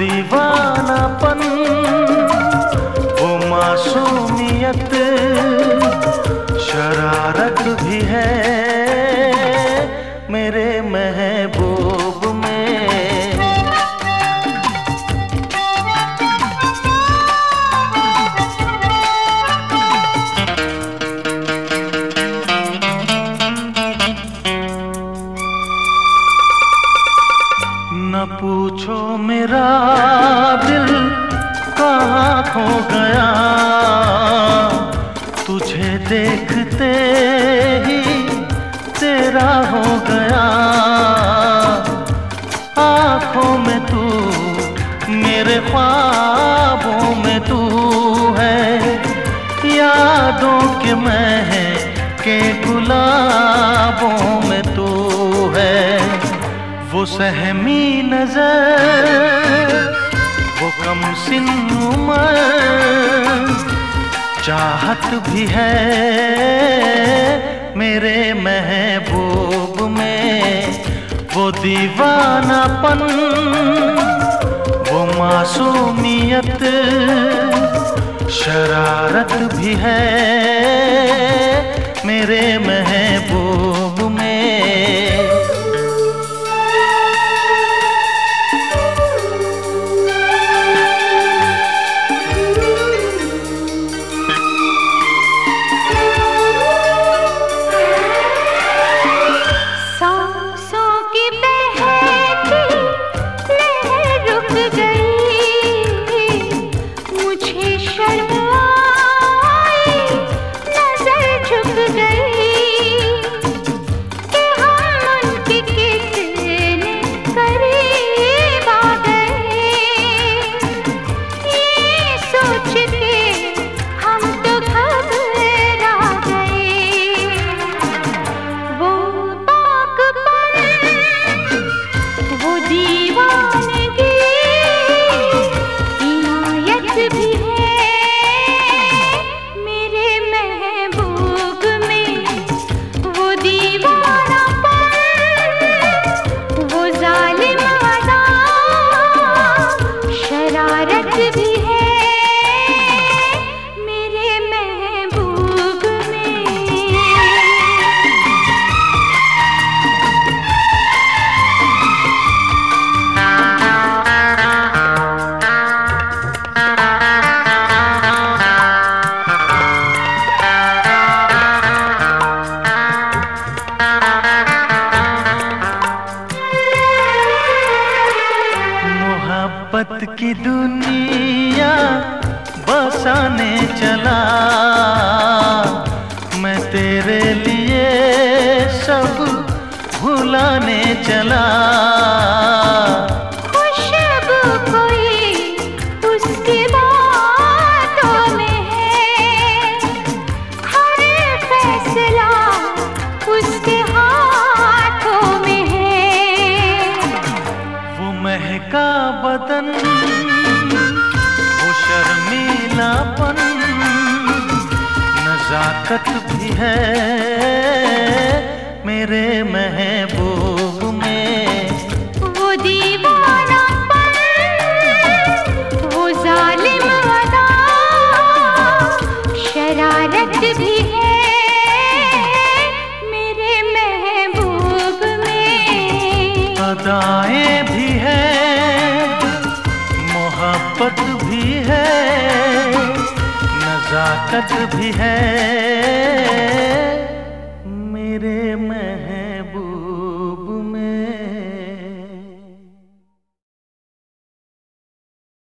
दीवानापन वो मासूमियत शरारत भी है। में तू, मेरे ख्वाबों में तू है। यादों के मैं है के गुलाबों में तू है। वो सहमी नज़र, वो कम सिन चाहत भी है मेरे महबूब। वो दीवानापन वो मासूमियत शरारत भी है मेरे महबूब की दुनिया बसाने चला। मैं तेरे लिए सब भुलाने चला। खुशबू नजाकत भी है मेरे महबूब नजाकत भी है।